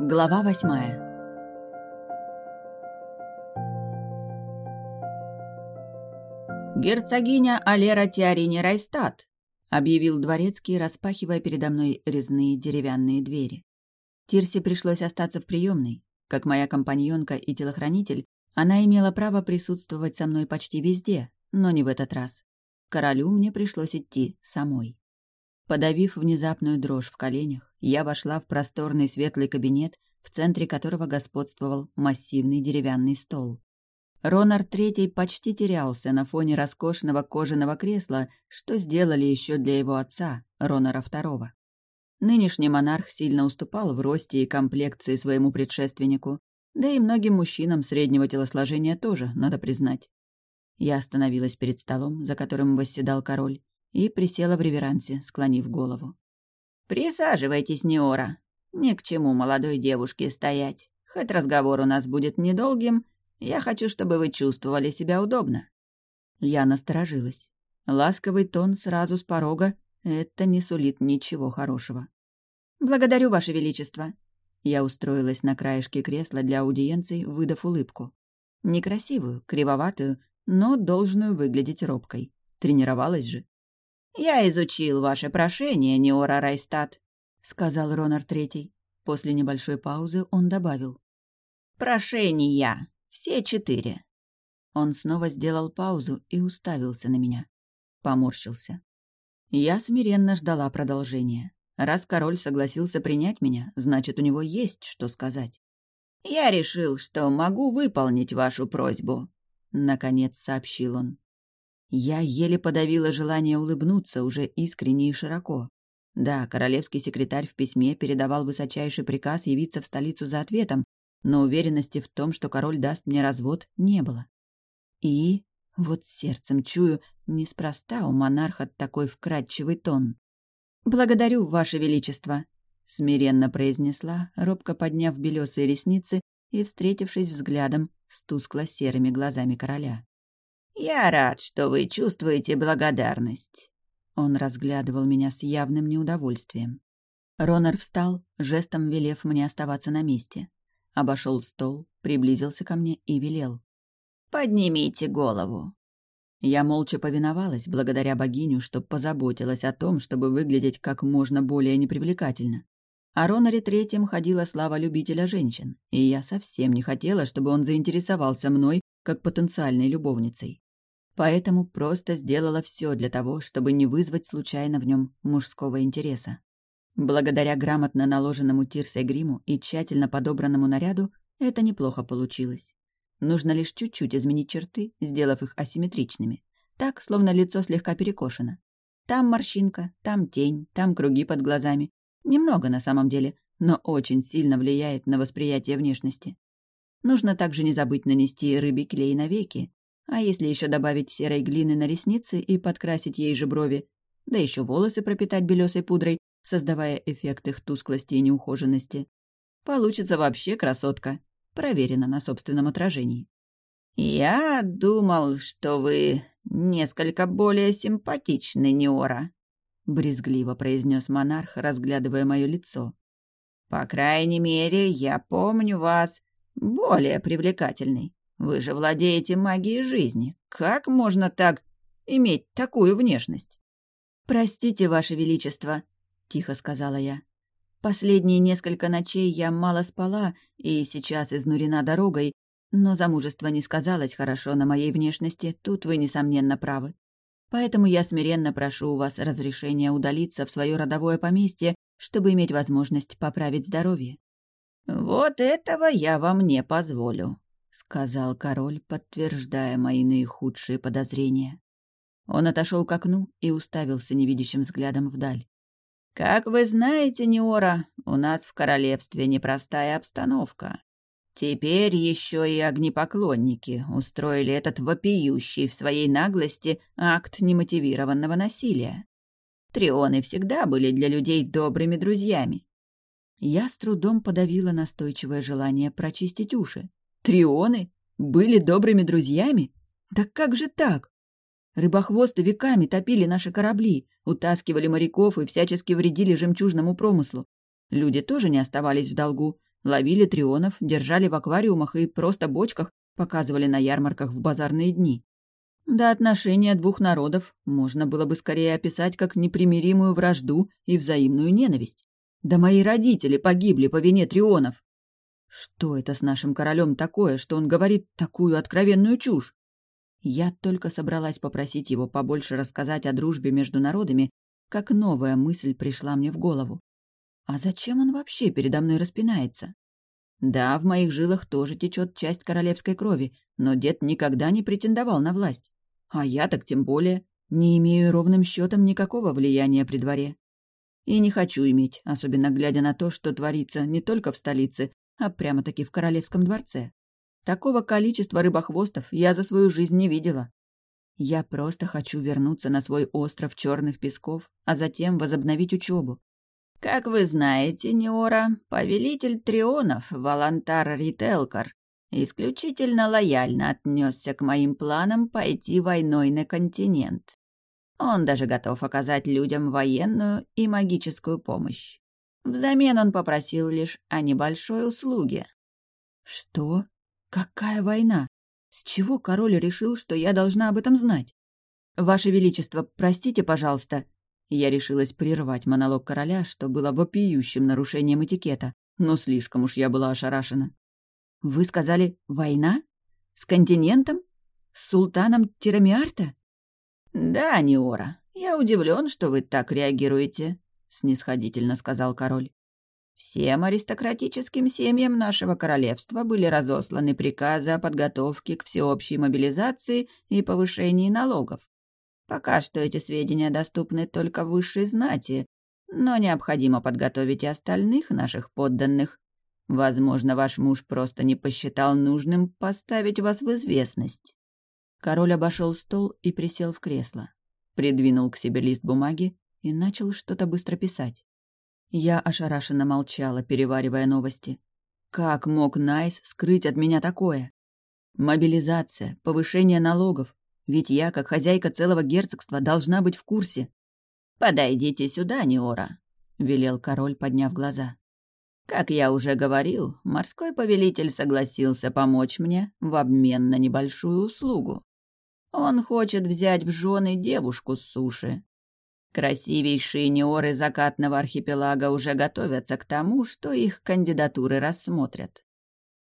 Глава восьмая «Герцогиня Алера Теорини Райстат», — объявил дворецкий, распахивая передо мной резные деревянные двери. Тирсе пришлось остаться в приемной. Как моя компаньонка и телохранитель, она имела право присутствовать со мной почти везде, но не в этот раз. Королю мне пришлось идти самой. Подавив внезапную дрожь в коленях, я вошла в просторный светлый кабинет, в центре которого господствовал массивный деревянный стол. Ронар Третий почти терялся на фоне роскошного кожаного кресла, что сделали еще для его отца, Ронара Второго. Нынешний монарх сильно уступал в росте и комплекции своему предшественнику, да и многим мужчинам среднего телосложения тоже, надо признать. Я остановилась перед столом, за которым восседал король, и присела в реверансе, склонив голову. «Присаживайтесь, Неора. Ни к чему молодой девушке стоять. Хоть разговор у нас будет недолгим, я хочу, чтобы вы чувствовали себя удобно». Я насторожилась. Ласковый тон сразу с порога — это не сулит ничего хорошего. «Благодарю, Ваше Величество». Я устроилась на краешке кресла для аудиенций, выдав улыбку. Некрасивую, кривоватую, но должную выглядеть робкой. Тренировалась же. «Я изучил ваше прошение, Неора Райстат», — сказал Ронар Третий. После небольшой паузы он добавил. «Прошения. Все четыре». Он снова сделал паузу и уставился на меня. Поморщился. Я смиренно ждала продолжения. Раз король согласился принять меня, значит, у него есть что сказать. «Я решил, что могу выполнить вашу просьбу», — наконец сообщил он. Я еле подавила желание улыбнуться уже искренне и широко. Да, королевский секретарь в письме передавал высочайший приказ явиться в столицу за ответом, но уверенности в том, что король даст мне развод, не было. И, вот сердцем чую, неспроста у монарха такой вкрадчивый тон. «Благодарю, Ваше Величество», — смиренно произнесла, робко подняв белесые ресницы и встретившись взглядом с тускло-серыми глазами короля. «Я рад, что вы чувствуете благодарность». Он разглядывал меня с явным неудовольствием. Ронар встал, жестом велев мне оставаться на месте обошел стол, приблизился ко мне и велел. «Поднимите голову». Я молча повиновалась, благодаря богиню, что позаботилась о том, чтобы выглядеть как можно более непривлекательно. О Ронаре Третьем ходила слава любителя женщин, и я совсем не хотела, чтобы он заинтересовался мной как потенциальной любовницей. Поэтому просто сделала все для того, чтобы не вызвать случайно в нем мужского интереса. Благодаря грамотно наложенному Тирсой гриму и тщательно подобранному наряду это неплохо получилось. Нужно лишь чуть-чуть изменить черты, сделав их асимметричными. Так, словно лицо слегка перекошено. Там морщинка, там тень, там круги под глазами. Немного на самом деле, но очень сильно влияет на восприятие внешности. Нужно также не забыть нанести рыбий клей на веки, а если еще добавить серой глины на ресницы и подкрасить ей же брови, да еще волосы пропитать белесой пудрой, создавая эффект их тусклости и неухоженности. Получится вообще красотка. Проверено на собственном отражении. «Я думал, что вы несколько более симпатичны, Неора», — брезгливо произнес монарх, разглядывая мое лицо. «По крайней мере, я помню вас более привлекательной. Вы же владеете магией жизни. Как можно так иметь такую внешность?» «Простите, Ваше Величество», — тихо сказала я. «Последние несколько ночей я мало спала и сейчас изнурена дорогой, но замужество не сказалось хорошо на моей внешности, тут вы, несомненно, правы. Поэтому я смиренно прошу у вас разрешения удалиться в свое родовое поместье, чтобы иметь возможность поправить здоровье». «Вот этого я вам не позволю», — сказал король, подтверждая мои наихудшие подозрения. Он отошел к окну и уставился невидящим взглядом вдаль. Как вы знаете, Неора, у нас в королевстве непростая обстановка. Теперь еще и огнепоклонники устроили этот вопиющий в своей наглости акт немотивированного насилия. Трионы всегда были для людей добрыми друзьями. Я с трудом подавила настойчивое желание прочистить уши. Трионы? Были добрыми друзьями? Да как же так? Рыбохвосты веками топили наши корабли, утаскивали моряков и всячески вредили жемчужному промыслу. Люди тоже не оставались в долгу. Ловили трионов, держали в аквариумах и просто бочках, показывали на ярмарках в базарные дни. Да отношения двух народов можно было бы скорее описать как непримиримую вражду и взаимную ненависть. Да мои родители погибли по вине трионов. Что это с нашим королем такое, что он говорит такую откровенную чушь? Я только собралась попросить его побольше рассказать о дружбе между народами, как новая мысль пришла мне в голову. А зачем он вообще передо мной распинается? Да, в моих жилах тоже течет часть королевской крови, но дед никогда не претендовал на власть. А я так тем более не имею ровным счетом никакого влияния при дворе. И не хочу иметь, особенно глядя на то, что творится не только в столице, а прямо-таки в королевском дворце. Такого количества рыбохвостов я за свою жизнь не видела. Я просто хочу вернуться на свой остров черных песков, а затем возобновить учебу. Как вы знаете, Неора, повелитель Трионов, Волантар Рителкар, исключительно лояльно отнесся к моим планам пойти войной на континент. Он даже готов оказать людям военную и магическую помощь. Взамен он попросил лишь о небольшой услуге. «Что? Какая война? С чего король решил, что я должна об этом знать?» «Ваше Величество, простите, пожалуйста». Я решилась прервать монолог короля, что было вопиющим нарушением этикета, но слишком уж я была ошарашена. «Вы сказали, война? С континентом? С султаном Тирамиарта?» «Да, Неора, я удивлен, что вы так реагируете», — снисходительно сказал король. «Всем аристократическим семьям нашего королевства были разосланы приказы о подготовке к всеобщей мобилизации и повышении налогов. Пока что эти сведения доступны только высшей знати, но необходимо подготовить и остальных наших подданных. Возможно, ваш муж просто не посчитал нужным поставить вас в известность». Король обошел стол и присел в кресло. Придвинул к себе лист бумаги и начал что-то быстро писать. Я ошарашенно молчала, переваривая новости. Как мог Найс скрыть от меня такое? Мобилизация, повышение налогов. Ведь я, как хозяйка целого герцогства, должна быть в курсе. «Подойдите сюда, Неора», — велел король, подняв глаза. Как я уже говорил, морской повелитель согласился помочь мне в обмен на небольшую услугу. Он хочет взять в жены девушку с суши. Красивейшие неоры закатного архипелага уже готовятся к тому, что их кандидатуры рассмотрят.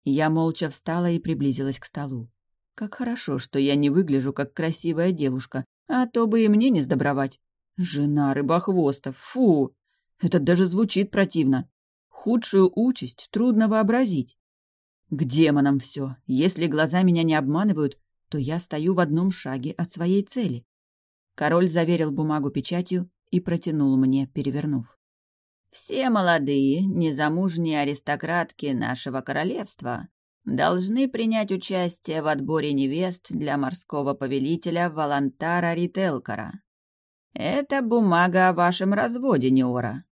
Я молча встала и приблизилась к столу. Как хорошо, что я не выгляжу как красивая девушка, а то бы и мне не сдобровать. Жена рыбохвостов, фу! Это даже звучит противно. Худшую участь трудно вообразить. К демонам все. Если глаза меня не обманывают, то я стою в одном шаге от своей цели. Король заверил бумагу печатью и протянул мне, перевернув. «Все молодые, незамужние аристократки нашего королевства должны принять участие в отборе невест для морского повелителя Волантара Рителкара. Это бумага о вашем разводе, Неора.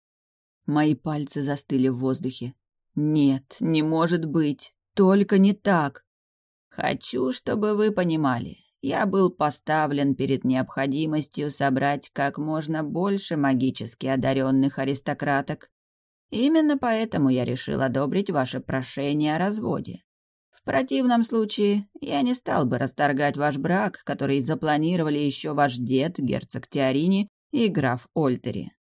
Мои пальцы застыли в воздухе. «Нет, не может быть. Только не так. Хочу, чтобы вы понимали. Я был поставлен перед необходимостью собрать как можно больше магически одаренных аристократок. Именно поэтому я решил одобрить ваше прошение о разводе. В противном случае я не стал бы расторгать ваш брак, который запланировали еще ваш дед, герцог Теорини и граф Ольтери.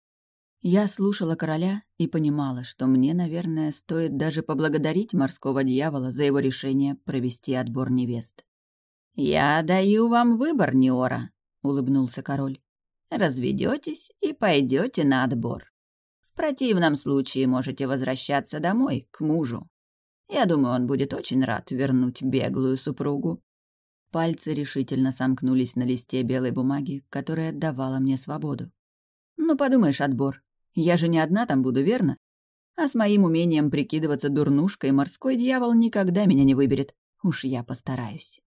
Я слушала короля и понимала, что мне, наверное, стоит даже поблагодарить морского дьявола за его решение провести отбор невест. «Я даю вам выбор, Неора», — улыбнулся король. «Разведетесь и пойдете на отбор. В противном случае можете возвращаться домой, к мужу. Я думаю, он будет очень рад вернуть беглую супругу». Пальцы решительно сомкнулись на листе белой бумаги, которая давала мне свободу. «Ну, подумаешь, отбор. Я же не одна там буду, верно? А с моим умением прикидываться дурнушкой морской дьявол никогда меня не выберет. Уж я постараюсь.